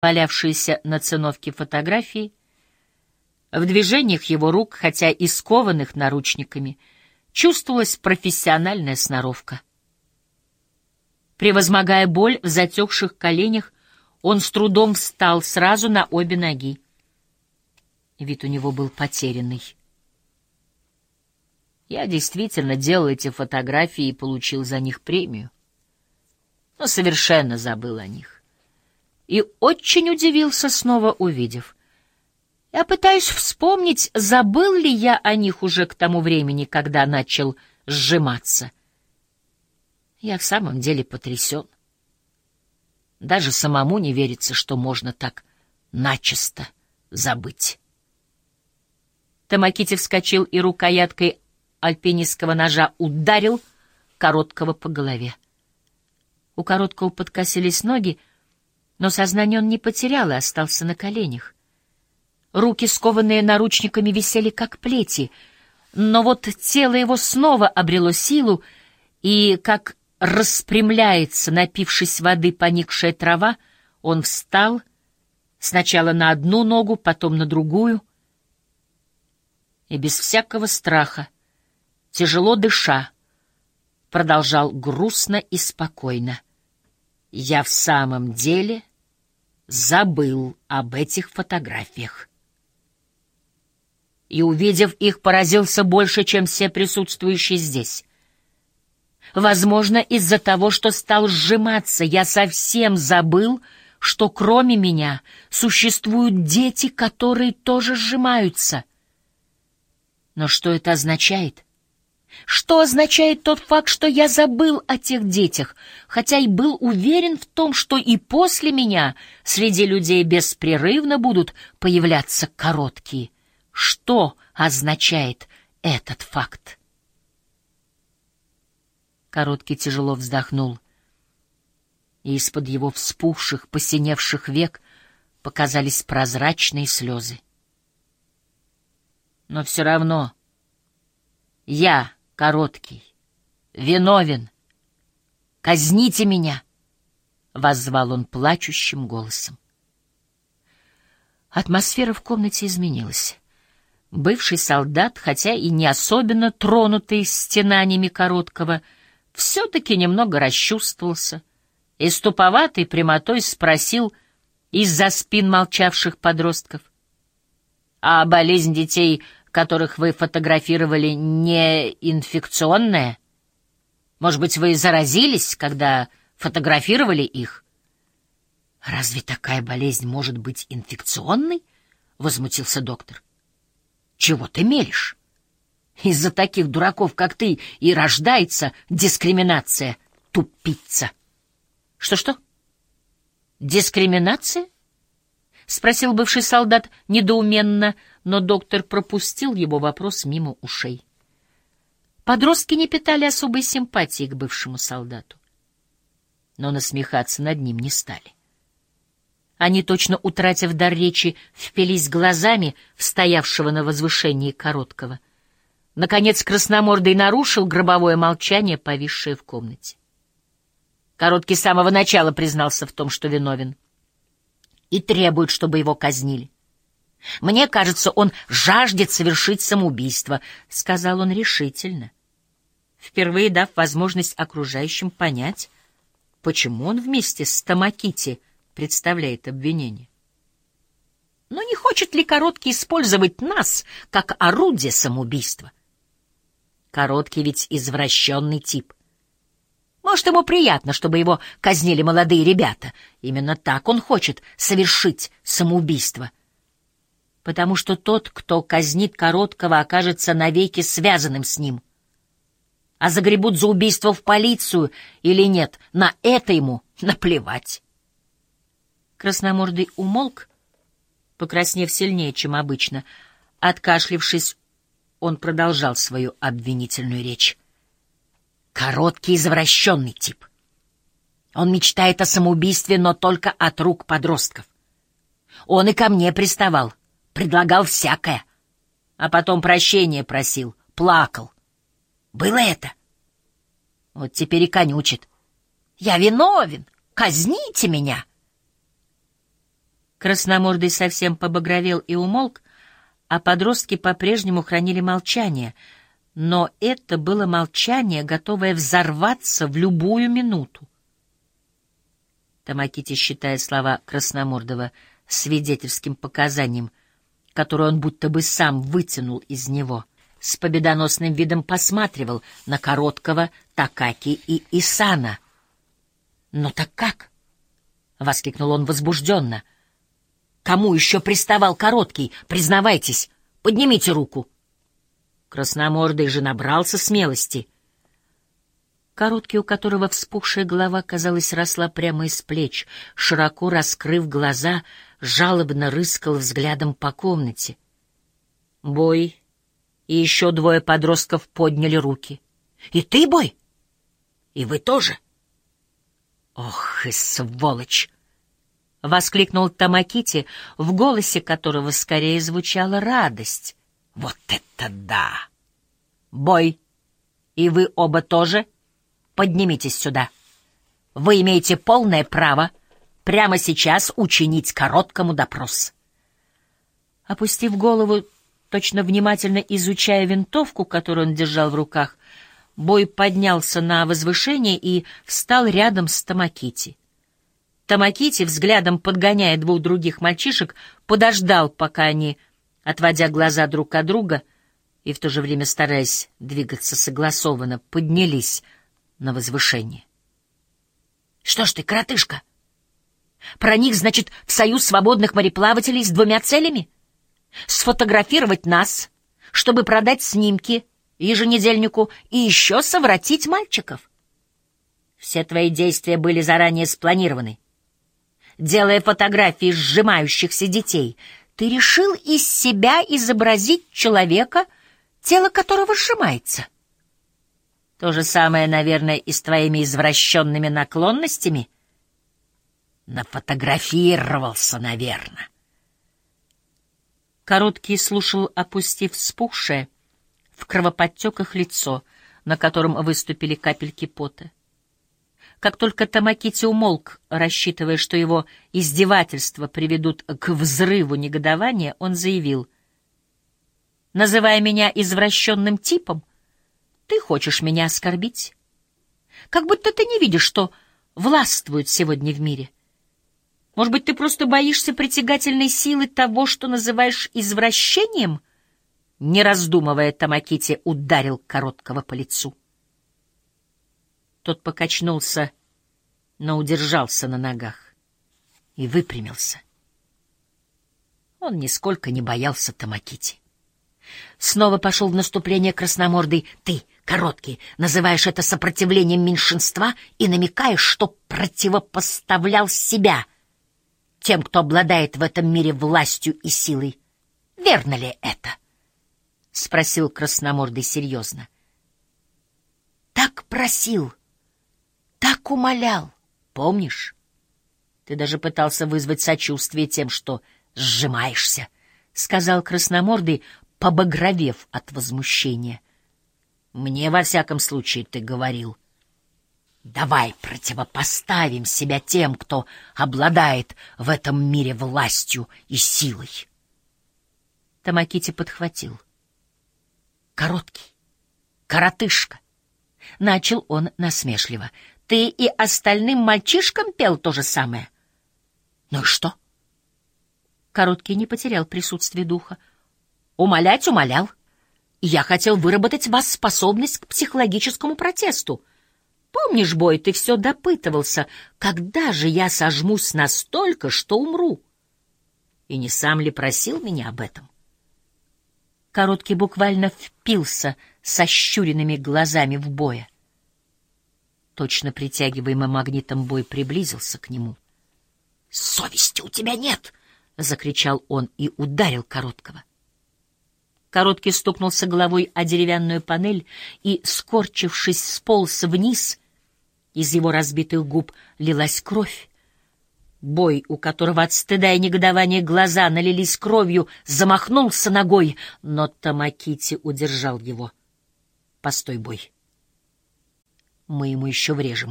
валявшиеся на циновке фотографии. В движениях его рук, хотя и скованных наручниками, чувствовалась профессиональная сноровка. Превозмогая боль в затекших коленях, он с трудом встал сразу на обе ноги. Вид у него был потерянный. Я действительно делал эти фотографии и получил за них премию. Но совершенно забыл о них. И очень удивился, снова увидев. Я пытаюсь вспомнить, забыл ли я о них уже к тому времени, когда начал сжиматься. Я в самом деле потрясен. Даже самому не верится, что можно так начисто забыть. Тамакити вскочил и рукояткой альпинистского ножа ударил короткого по голове. У короткого подкосились ноги, но сознание он не потерял и остался на коленях. Руки, скованные наручниками, висели как плети, но вот тело его снова обрело силу, и, как распрямляется, напившись воды поникшая трава, он встал сначала на одну ногу, потом на другую, и без всякого страха, тяжело дыша, продолжал грустно и спокойно. «Я в самом деле забыл об этих фотографиях» и, увидев их, поразился больше, чем все присутствующие здесь. Возможно, из-за того, что стал сжиматься, я совсем забыл, что кроме меня существуют дети, которые тоже сжимаются. Но что это означает? Что означает тот факт, что я забыл о тех детях, хотя и был уверен в том, что и после меня среди людей беспрерывно будут появляться короткие? Что означает этот факт? Короткий тяжело вздохнул, и из-под его вспухших, посиневших век показались прозрачные слезы. Но все равно я, Короткий, виновен. Казните меня! — воззвал он плачущим голосом. Атмосфера в комнате изменилась. Бывший солдат, хотя и не особенно тронутый стенаниями Короткого, — все-таки немного расчувствовался и с туповатой прямотой спросил из-за спин молчавших подростков. «А болезнь детей, которых вы фотографировали, не инфекционная? Может быть, вы заразились, когда фотографировали их?» «Разве такая болезнь может быть инфекционной?» — возмутился доктор. «Чего ты мелешь?» Из-за таких дураков, как ты, и рождается дискриминация, тупица. Что-что? Дискриминация? Спросил бывший солдат недоуменно, но доктор пропустил его вопрос мимо ушей. Подростки не питали особой симпатии к бывшему солдату, но насмехаться над ним не стали. Они, точно утратив дар речи, впились глазами в стоявшего на возвышении короткого — Наконец красномордый нарушил гробовое молчание, повисшее в комнате. Короткий с самого начала признался в том, что виновен, и требует, чтобы его казнили. «Мне кажется, он жаждет совершить самоубийство», — сказал он решительно, впервые дав возможность окружающим понять, почему он вместе с Тамакити представляет обвинение. Но не хочет ли Короткий использовать нас как орудие самоубийства? Короткий ведь извращенный тип. Может, ему приятно, чтобы его казнили молодые ребята. Именно так он хочет совершить самоубийство. Потому что тот, кто казнит Короткого, окажется навеки связанным с ним. А загребут за убийство в полицию или нет, на это ему наплевать. Красномордый умолк, покраснев сильнее, чем обычно. Откашлившись, он продолжал свою обвинительную речь. Короткий извращенный тип. Он мечтает о самоубийстве, но только от рук подростков. Он и ко мне приставал, предлагал всякое. А потом прощения просил, плакал. Было это? Вот теперь и конючит. Я виновен, казните меня. Красномордый совсем побагровел и умолк, а подростки по-прежнему хранили молчание, но это было молчание, готовое взорваться в любую минуту. Тамакити, считая слова Красномордова свидетельским показанием, которое он будто бы сам вытянул из него, с победоносным видом посматривал на короткого Такаки и Исана. «Но так как?» — воскликнул он возбужденно — Кому еще приставал короткий? Признавайтесь. Поднимите руку. Красномордый же набрался смелости. Короткий, у которого вспухшая голова, казалось, росла прямо из плеч, широко раскрыв глаза, жалобно рыскал взглядом по комнате. Бой и еще двое подростков подняли руки. — И ты, Бой? И вы тоже? — Ох и сволочь! — воскликнул Тамакити, в голосе которого скорее звучала радость. «Вот это да! Бой! И вы оба тоже? Поднимитесь сюда. Вы имеете полное право прямо сейчас учинить короткому допрос». Опустив голову, точно внимательно изучая винтовку, которую он держал в руках, Бой поднялся на возвышение и встал рядом с Тамакити. Тамакити, взглядом подгоняя двух других мальчишек, подождал, пока они, отводя глаза друг от друга и в то же время стараясь двигаться согласованно, поднялись на возвышение. — Что ж ты, коротышка? Проник, значит, в союз свободных мореплавателей с двумя целями? Сфотографировать нас, чтобы продать снимки еженедельнику и еще совратить мальчиков. Все твои действия были заранее спланированы делая фотографии сжимающихся детей, ты решил из себя изобразить человека, тело которого сжимается. То же самое, наверное, и с твоими извращенными наклонностями. Нафотографировался, наверное. Короткий слушал, опустив вспухшее, в кровоподтеках лицо, на котором выступили капельки пота. Как только Тамакити умолк, рассчитывая, что его издевательства приведут к взрыву негодования, он заявил, «Называя меня извращенным типом, ты хочешь меня оскорбить? Как будто ты не видишь, что властвует сегодня в мире. Может быть, ты просто боишься притягательной силы того, что называешь извращением?» Не раздумывая, Тамакити ударил короткого по лицу. Тот покачнулся, но удержался на ногах и выпрямился. Он нисколько не боялся Тамакити. Снова пошел в наступление красномордый. Ты, короткий, называешь это сопротивлением меньшинства и намекаешь, что противопоставлял себя тем, кто обладает в этом мире властью и силой. Верно ли это? — спросил красномордый серьезно. — Так просил так умолял, помнишь? Ты даже пытался вызвать сочувствие тем, что сжимаешься, — сказал красномордый, побагровев от возмущения. Мне, во всяком случае, ты говорил. Давай противопоставим себя тем, кто обладает в этом мире властью и силой. Тамакити подхватил. Короткий, коротышка. Начал он насмешливо. Ты и остальным мальчишкам пел то же самое. Ну и что? Короткий не потерял присутствие духа. Умолять умолял. Я хотел выработать в вас способность к психологическому протесту. Помнишь, Бой, ты все допытывался, когда же я сожмусь настолько, что умру? И не сам ли просил меня об этом? Короткий буквально впился сощуренными глазами в Боя. Точно притягиваемый магнитом бой приблизился к нему. «Совести у тебя нет!» — закричал он и ударил Короткого. Короткий стукнулся головой о деревянную панель и, скорчившись, сполз вниз. Из его разбитых губ лилась кровь. Бой, у которого от стыда и негодования глаза налились кровью, замахнулся ногой, но Тамакити удержал его. «Постой, бой!» Мы ему еще врежем.